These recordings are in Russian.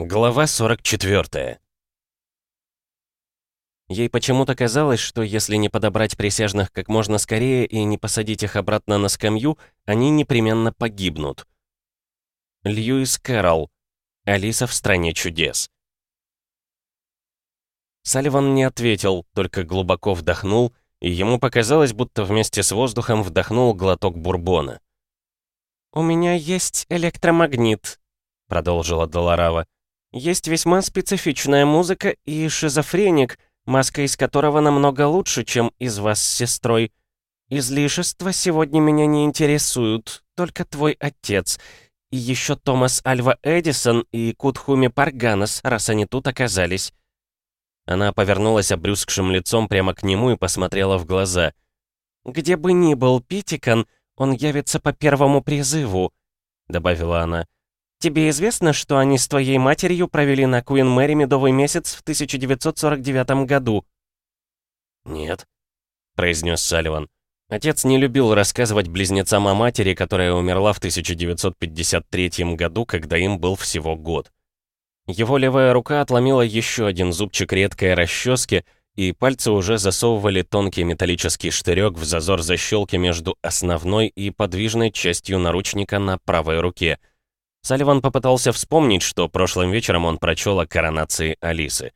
Глава 44 Ей почему-то казалось, что если не подобрать присяжных как можно скорее и не посадить их обратно на скамью, они непременно погибнут. Льюис Кэрролл. Алиса в «Стране чудес». Салливан не ответил, только глубоко вдохнул, и ему показалось, будто вместе с воздухом вдохнул глоток бурбона. «У меня есть электромагнит», — продолжила Долорава. Есть весьма специфичная музыка и шизофреник, маска из которого намного лучше, чем из вас с сестрой. Излишества сегодня меня не интересуют, только твой отец. И еще Томас Альва Эдисон и Кутхуми Парганас, раз они тут оказались. Она повернулась обрюзгшим лицом прямо к нему и посмотрела в глаза. «Где бы ни был Питикан, он явится по первому призыву», — добавила она. Тебе известно, что они с твоей матерью провели на Куин Мэри медовый месяц в 1949 году?» «Нет», — произнес Салливан. Отец не любил рассказывать близнецам о матери, которая умерла в 1953 году, когда им был всего год. Его левая рука отломила еще один зубчик редкой расчески, и пальцы уже засовывали тонкий металлический штырек в зазор защелки между основной и подвижной частью наручника на правой руке — Салливан попытался вспомнить, что прошлым вечером он прочел о коронации Алисы.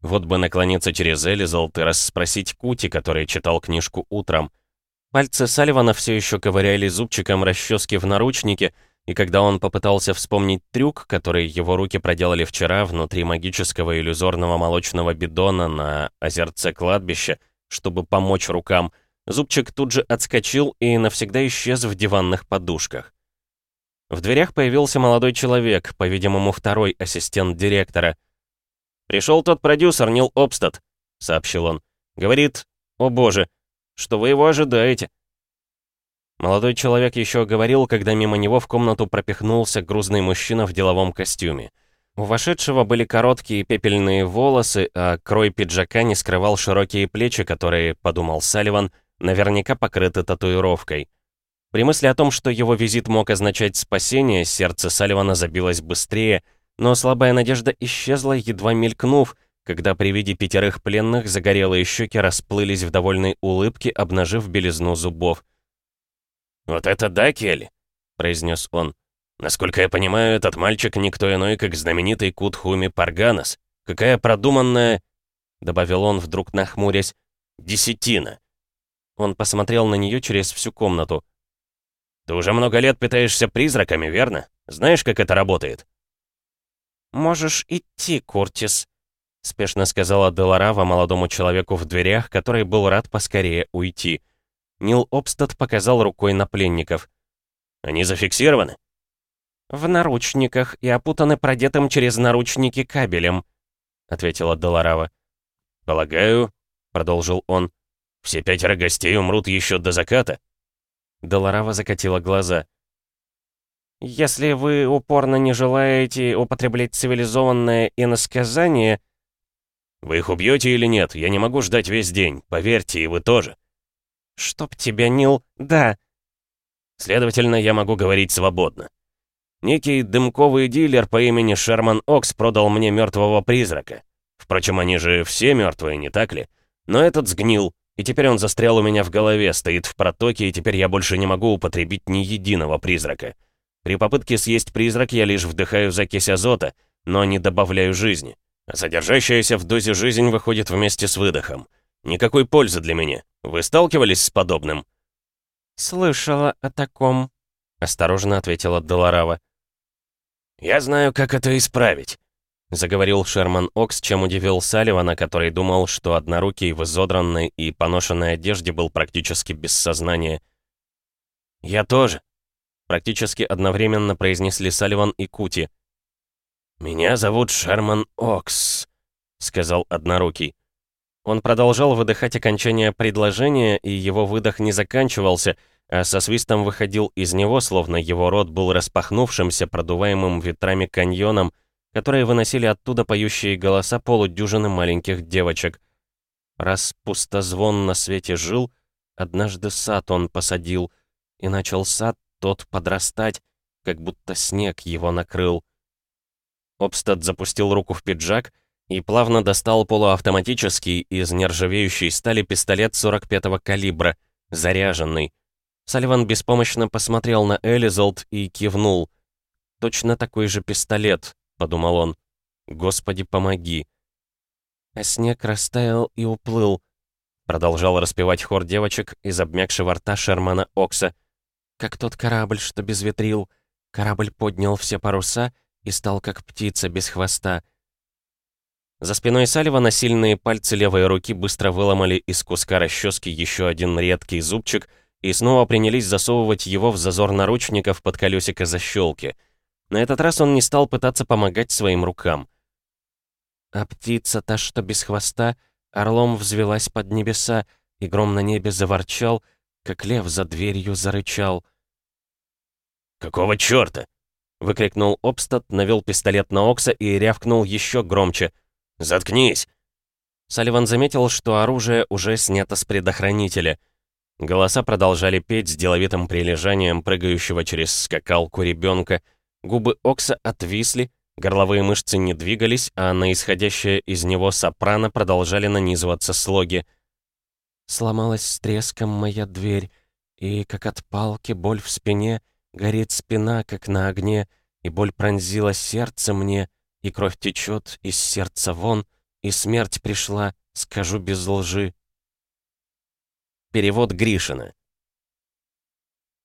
Вот бы наклониться через Элизалт и расспросить Кути, который читал книжку утром. Пальцы Салливана все еще ковыряли зубчиком расчески в наручнике, и когда он попытался вспомнить трюк, который его руки проделали вчера внутри магического иллюзорного молочного бидона на озерце кладбища, чтобы помочь рукам, зубчик тут же отскочил и навсегда исчез в диванных подушках. В дверях появился молодой человек, по-видимому, второй ассистент директора. «Пришел тот продюсер, Нил Обстад», — сообщил он. «Говорит, о боже, что вы его ожидаете». Молодой человек еще говорил, когда мимо него в комнату пропихнулся грузный мужчина в деловом костюме. У вошедшего были короткие пепельные волосы, а крой пиджака не скрывал широкие плечи, которые, подумал Салливан, наверняка покрыты татуировкой. При мысли о том, что его визит мог означать спасение, сердце Салливана забилось быстрее, но слабая надежда исчезла, едва мелькнув, когда при виде пятерых пленных загорелые щеки расплылись в довольной улыбке, обнажив белизну зубов. «Вот это да, Келли!» — произнес он. «Насколько я понимаю, этот мальчик никто иной, как знаменитый Кутхуми Парганас. Какая продуманная...» — добавил он, вдруг нахмурясь. «Десятина!» Он посмотрел на нее через всю комнату. Ты уже много лет питаешься призраками, верно? Знаешь, как это работает?» «Можешь идти, Куртис», — спешно сказала Деларава молодому человеку в дверях, который был рад поскорее уйти. Нил Обстад показал рукой на пленников. «Они зафиксированы?» «В наручниках и опутаны продетым через наручники кабелем», — ответила Деларава. «Полагаю», — продолжил он, — «все пятеро гостей умрут еще до заката». Долорава закатила глаза. «Если вы упорно не желаете употреблять цивилизованное иносказание...» «Вы их убьете или нет? Я не могу ждать весь день. Поверьте, и вы тоже». «Чтоб тебя, Нил... Да». «Следовательно, я могу говорить свободно. Некий дымковый дилер по имени Шерман Окс продал мне мертвого призрака. Впрочем, они же все мертвые, не так ли? Но этот сгнил, и теперь он застрял у меня в голове, стоит в протоке, и теперь я больше не могу употребить ни единого призрака. При попытке съесть призрак я лишь вдыхаю закись азота, но не добавляю жизни. А содержащаяся в дозе жизнь выходит вместе с выдохом. Никакой пользы для меня. Вы сталкивались с подобным? «Слышала о таком», — осторожно ответила Долорава. «Я знаю, как это исправить. — заговорил Шерман Окс, чем удивил Салливана, который думал, что однорукий в изодранной и поношенной одежде был практически без сознания. «Я тоже», — практически одновременно произнесли Салливан и Кути. «Меня зовут Шерман Окс», — сказал однорукий. Он продолжал выдыхать окончание предложения, и его выдох не заканчивался, а со свистом выходил из него, словно его рот был распахнувшимся, продуваемым ветрами каньоном, которые выносили оттуда поющие голоса полудюжины маленьких девочек. Раз пустозвон на свете жил, однажды сад он посадил, и начал сад тот подрастать, как будто снег его накрыл. Обстад запустил руку в пиджак и плавно достал полуавтоматический из нержавеющей стали пистолет 45-го калибра, заряженный. Салливан беспомощно посмотрел на Элизолд и кивнул. «Точно такой же пистолет», — подумал он. «Господи, помоги». А снег растаял и уплыл, продолжал распевать хор девочек из обмякшего рта Шермана Окса. Как тот корабль, что без ветрил. Корабль поднял все паруса и стал как птица без хвоста. За спиной Салливана сильные пальцы левой руки быстро выломали из куска расчески еще один редкий зубчик и снова принялись засовывать его в зазор наручников под колесико защелки. На этот раз он не стал пытаться помогать своим рукам. А птица та, что без хвоста, орлом взвелась под небеса, и гром на небе заворчал, как лев за дверью зарычал. «Какого чёрта?» — выкрикнул Обстат, навел пистолет на Окса и рявкнул еще громче. «Заткнись!» Салливан заметил, что оружие уже снято с предохранителя. Голоса продолжали петь с деловитым прилежанием прыгающего через скакалку ребенка. Губы Окса отвисли, Горловые мышцы не двигались, а на исходящее из него сопрано продолжали нанизываться слоги. «Сломалась с треском моя дверь, и, как от палки, боль в спине, горит спина, как на огне, и боль пронзила сердце мне, и кровь течет из сердца вон, и смерть пришла, скажу без лжи». Перевод Гришина.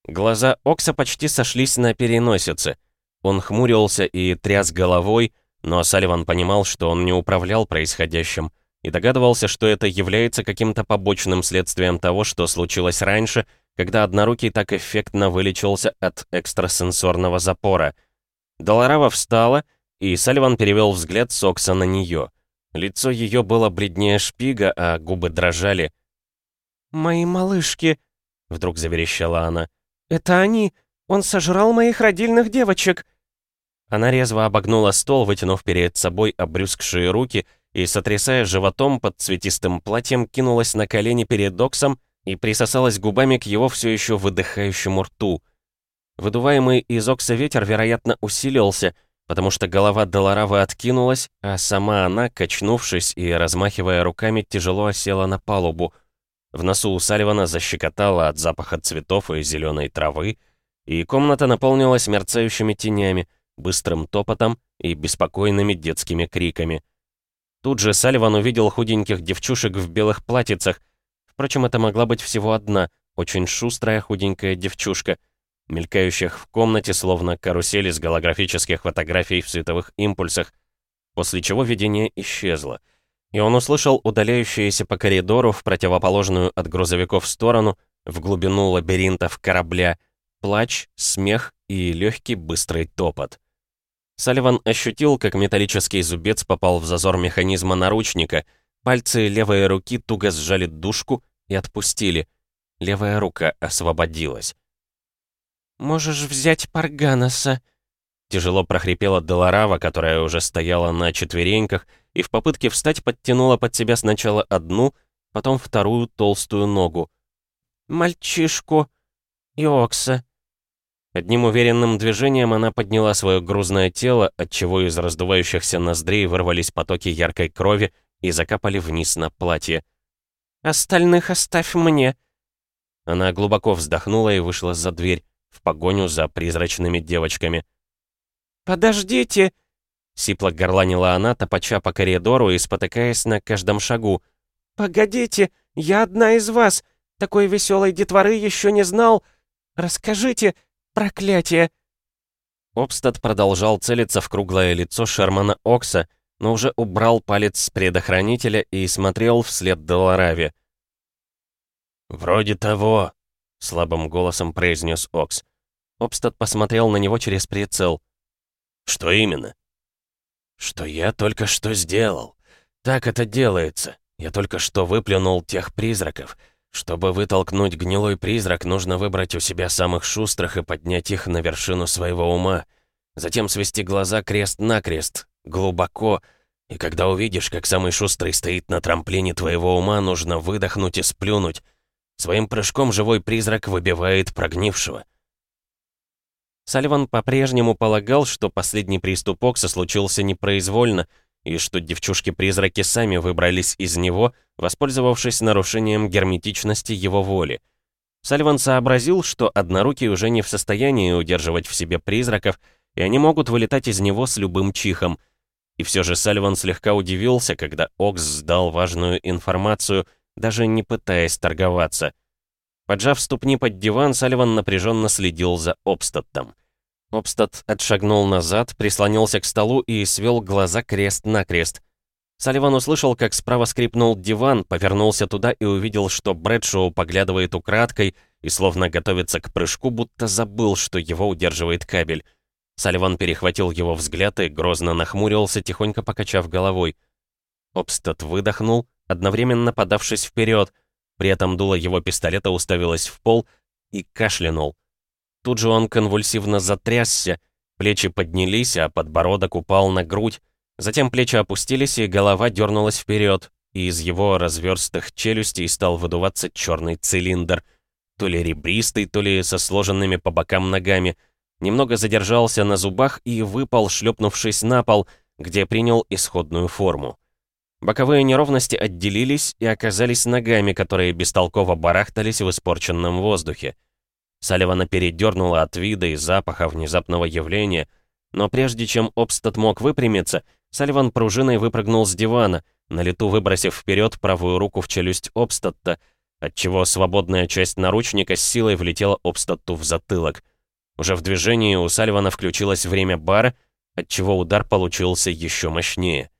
Глаза Окса почти сошлись на переносице — он хмурился и тряс головой, но Салливан понимал, что он не управлял происходящим, и догадывался, что это является каким-то побочным следствием того, что случилось раньше, когда однорукий так эффектно вылечился от экстрасенсорного запора. Долорава встала, и Салливан перевел взгляд Сокса на нее. Лицо ее было бледнее шпига, а губы дрожали. «Мои малышки!» — вдруг заверещала она. «Это они! Он сожрал моих родильных девочек!» Она резво обогнула стол, вытянув перед собой обрюзгшие руки и, сотрясая животом под цветистым платьем, кинулась на колени перед Доксом и присосалась губами к его все еще выдыхающему рту. Выдуваемый из Окса ветер, вероятно, усилился, потому что голова Долоравы откинулась, а сама она, качнувшись и размахивая руками, тяжело осела на палубу. В носу у Салливана защекотала от запаха цветов и зеленой травы, и комната наполнилась мерцающими тенями, быстрым топотом и беспокойными детскими криками. Тут же Салливан увидел худеньких девчушек в белых платьицах. Впрочем, это могла быть всего одна, очень шустрая худенькая девчушка, мелькающих в комнате, словно карусели с голографических фотографий в световых импульсах, после чего видение исчезло. И он услышал удаляющиеся по коридору в противоположную от грузовиков сторону, в глубину лабиринтов корабля, плач, смех и легкий быстрый топот. Салливан ощутил, как металлический зубец попал в зазор механизма наручника, пальцы левой руки туго сжали дужку и отпустили. Левая рука освободилась. «Можешь взять Парганоса», — тяжело прохрипела Деларава, которая уже стояла на четвереньках, и в попытке встать подтянула под себя сначала одну, потом вторую толстую ногу. «Мальчишку и Окса», Одним уверенным движением она подняла свое грузное тело, отчего из раздувающихся ноздрей вырвались потоки яркой крови и закапали вниз на платье. «Остальных оставь мне!» Она глубоко вздохнула и вышла за дверь, в погоню за призрачными девочками. «Подождите!» Сипло горланила она, топача по коридору и спотыкаясь на каждом шагу. «Погодите, я одна из вас! Такой веселой детворы еще не знал! Расскажите, Проклятие!» Обстад продолжал целиться в круглое лицо Шермана Окса, но уже убрал палец с предохранителя и смотрел вслед Долораве. «Вроде того», — слабым голосом произнес Окс. Обстад посмотрел на него через прицел. «Что именно?» «Что я только что сделал. Так это делается. Я только что выплюнул тех призраков. Чтобы вытолкнуть гнилой призрак, нужно выбрать у себя самых шустрых и поднять их на вершину своего ума. Затем свести глаза крест-накрест, глубоко, и когда увидишь, как самый шустрый стоит на трамплине твоего ума, нужно выдохнуть и сплюнуть. Своим прыжком живой призрак выбивает прогнившего. Салливан по-прежнему полагал, что последний приступ Окса случился непроизвольно, и что девчушки-призраки сами выбрались из него, воспользовавшись нарушением герметичности его воли. Салливан сообразил, что однорукий уже не в состоянии удерживать в себе призраков, и они могут вылетать из него с любым чихом. И все же Салливан слегка удивился, когда Окс сдал важную информацию, даже не пытаясь торговаться. Поджав ступни под диван, Салливан напряженно следил за Обстаттом. Обстат отшагнул назад, прислонился к столу и свел глаза крест-накрест. Салливан услышал, как справа скрипнул диван, повернулся туда и увидел, что Брэдшоу поглядывает украдкой и словно готовится к прыжку, будто забыл, что его удерживает кабель. Салливан перехватил его взгляд и грозно нахмурился, тихонько покачав головой. Обстат выдохнул, одновременно подавшись вперед, при этом дуло его пистолета уставилось в пол и кашлянул. Тут же он конвульсивно затрясся, плечи поднялись, а подбородок упал на грудь, Затем плечи опустились, и голова дернулась вперед, и из его разверстых челюстей стал выдуваться черный цилиндр, то ли ребристый, то ли со сложенными по бокам ногами. Немного задержался на зубах и выпал, шлепнувшись на пол, где принял исходную форму. Боковые неровности отделились и оказались ногами, которые бестолково барахтались в испорченном воздухе. Салливана передернула от вида и запаха внезапного явления, но прежде чем Обстат мог выпрямиться, Салливан пружиной выпрыгнул с дивана, на лету выбросив вперед правую руку в челюсть Обстатта, отчего свободная часть наручника с силой влетела Обстатту в затылок. Уже в движении у Салливана включилось время бара, отчего удар получился еще мощнее.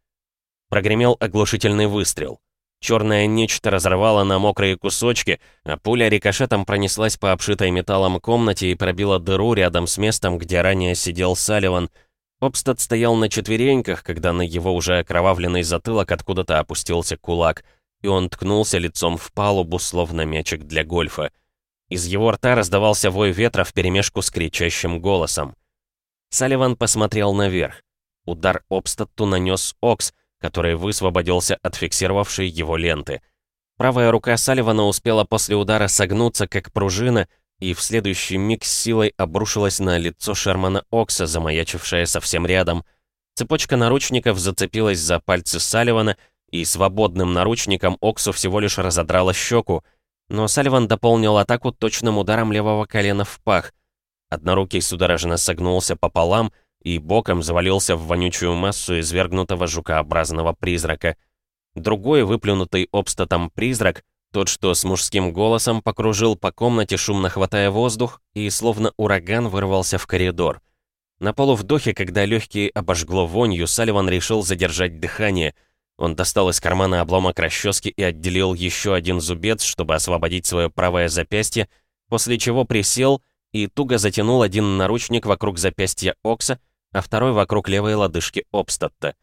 Прогремел оглушительный выстрел. Черное нечто разорвало на мокрые кусочки, а пуля рикошетом пронеслась по обшитой металлом комнате и пробила дыру рядом с местом, где ранее сидел Салливан — Обстат стоял на четвереньках, когда на его уже окровавленный затылок откуда-то опустился кулак, и он ткнулся лицом в палубу, словно мячик для гольфа. Из его рта раздавался вой ветра вперемешку с кричащим голосом. Салливан посмотрел наверх. Удар Обстатту нанес Окс, который высвободился от фиксировавшей его ленты. Правая рука Салливана успела после удара согнуться, как пружина, и в следующий миг с силой обрушилась на лицо Шермана Окса, замаячившая совсем рядом. Цепочка наручников зацепилась за пальцы Салливана, и свободным наручником Оксу всего лишь разодрала щеку, но Салливан дополнил атаку точным ударом левого колена в пах. Однорукий судорожно согнулся пополам и боком завалился в вонючую массу извергнутого жукообразного призрака. Другой, выплюнутый обстатом призрак, тот, что с мужским голосом покружил по комнате, шумно хватая воздух, и словно ураган вырвался в коридор. На полувдохе, когда легкие обожгло вонью, Салливан решил задержать дыхание. Он достал из кармана обломок расчески и отделил еще один зубец, чтобы освободить свое правое запястье, после чего присел и туго затянул один наручник вокруг запястья Окса, а второй вокруг левой лодыжки Обстатта.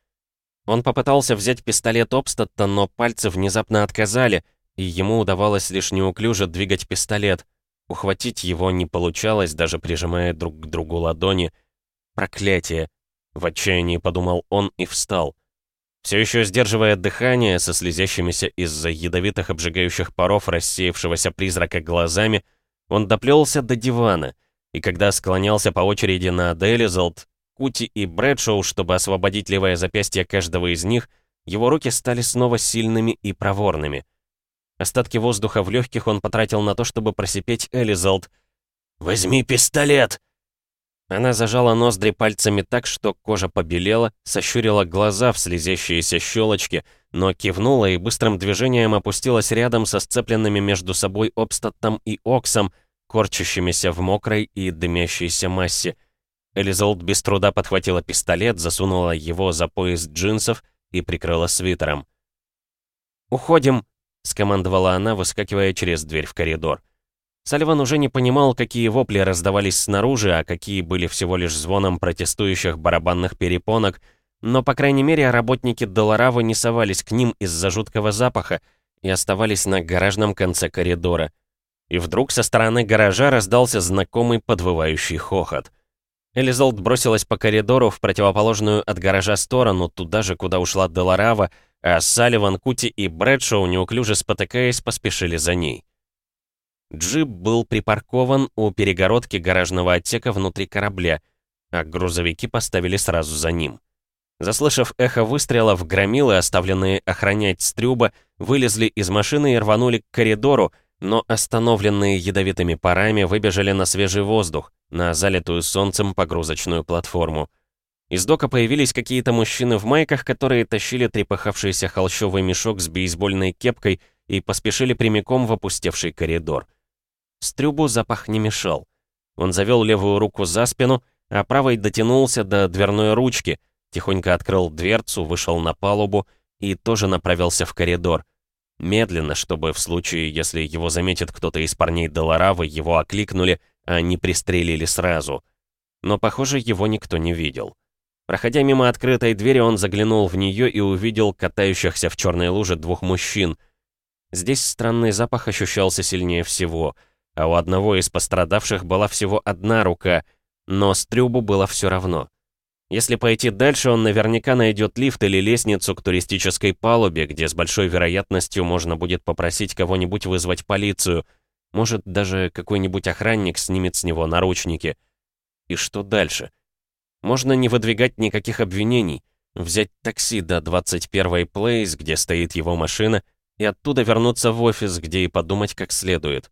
Он попытался взять пистолет Обстатта, но пальцы внезапно отказали — и ему удавалось лишь неуклюже двигать пистолет. Ухватить его не получалось, даже прижимая друг к другу ладони. «Проклятие!» — в отчаянии подумал он и встал. Все еще сдерживая дыхание, со слезящимися из-за ядовитых обжигающих паров рассеявшегося призрака глазами, он доплелся до дивана, и когда склонялся по очереди на Делизалд, Кути и Брэдшоу, чтобы освободить левое запястье каждого из них, его руки стали снова сильными и проворными — Остатки воздуха в легких он потратил на то, чтобы просипеть Элизалд. «Возьми пистолет!» Она зажала ноздри пальцами так, что кожа побелела, сощурила глаза в слезящиеся щелочки, но кивнула и быстрым движением опустилась рядом со сцепленными между собой обстатом и оксом, корчащимися в мокрой и дымящейся массе. Элизолд без труда подхватила пистолет, засунула его за пояс джинсов и прикрыла свитером. «Уходим!» — скомандовала она, выскакивая через дверь в коридор. Салливан уже не понимал, какие вопли раздавались снаружи, а какие были всего лишь звоном протестующих барабанных перепонок, но, по крайней мере, работники Долоравы не совались к ним из-за жуткого запаха и оставались на гаражном конце коридора. И вдруг со стороны гаража раздался знакомый подвывающий хохот. Элизолд бросилась по коридору в противоположную от гаража сторону, туда же, куда ушла Долорава, а Салливан, Кути и Брэдшоу, неуклюже спотыкаясь, поспешили за ней. Джип был припаркован у перегородки гаражного отсека внутри корабля, а грузовики поставили сразу за ним. Заслышав эхо выстрелов, громилы, оставленные охранять стрюба, вылезли из машины и рванули к коридору, но остановленные ядовитыми парами выбежали на свежий воздух, на залитую солнцем погрузочную платформу. Из дока появились какие-то мужчины в майках, которые тащили трепыхавшийся холщовый мешок с бейсбольной кепкой и поспешили прямиком в опустевший коридор. Стрюбу запах не мешал. Он завел левую руку за спину, а правой дотянулся до дверной ручки, тихонько открыл дверцу, вышел на палубу и тоже направился в коридор. Медленно, чтобы в случае, если его заметит кто-то из парней Долоравы, его окликнули, а не пристрелили сразу. Но, похоже, его никто не видел. Проходя мимо открытой двери, он заглянул в нее и увидел катающихся в черной луже двух мужчин. Здесь странный запах ощущался сильнее всего, а у одного из пострадавших была всего одна рука, но Стрюбу было все равно. Если пойти дальше, он наверняка найдет лифт или лестницу к туристической палубе, где с большой вероятностью можно будет попросить кого-нибудь вызвать полицию. Может, даже какой-нибудь охранник снимет с него наручники. И что дальше? Можно не выдвигать никаких обвинений, взять такси до 21-й Place, где стоит его машина, и оттуда вернуться в офис, где и подумать как следует.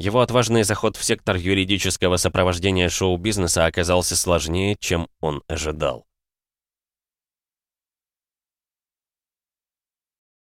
Его отважный заход в сектор юридического сопровождения шоу-бизнеса оказался сложнее, чем он ожидал.